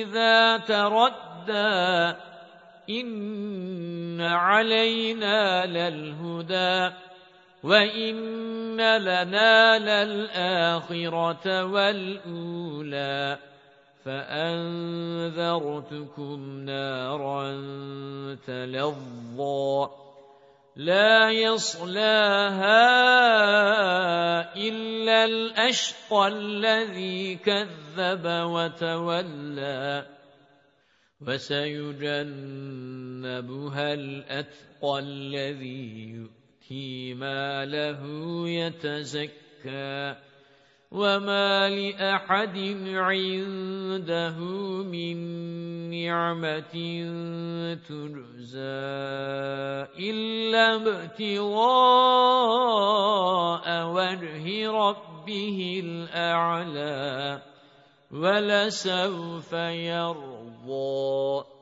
إذا تردى إن علينا للهدى وَإِنَّ لَنَا لَلْآخِرَةَ وَالْأُولَى فَأَنذَرْتُكُمْ نَارًا تَلَظَّى لَا يَصْلَاهَا إِلَّا الْأَشْقَى الَّذِي كَذَّبَ وَتَوَلَّى وَسَيُجَنَّبُهَا الْأَتْقَى الَّذِي يُؤْتِي مَالَهُ يَتَزَكَّى وَمَا لِأَحَدٍ عِندَهُ مِن نِّعْمَةٍ تُجْزَىٰ إِلَّا ابْتِغَاءَ وَجْهِ رَبِّهِ الْأَعْلَىٰ وَلَسَوْفَ يَرْضَىٰ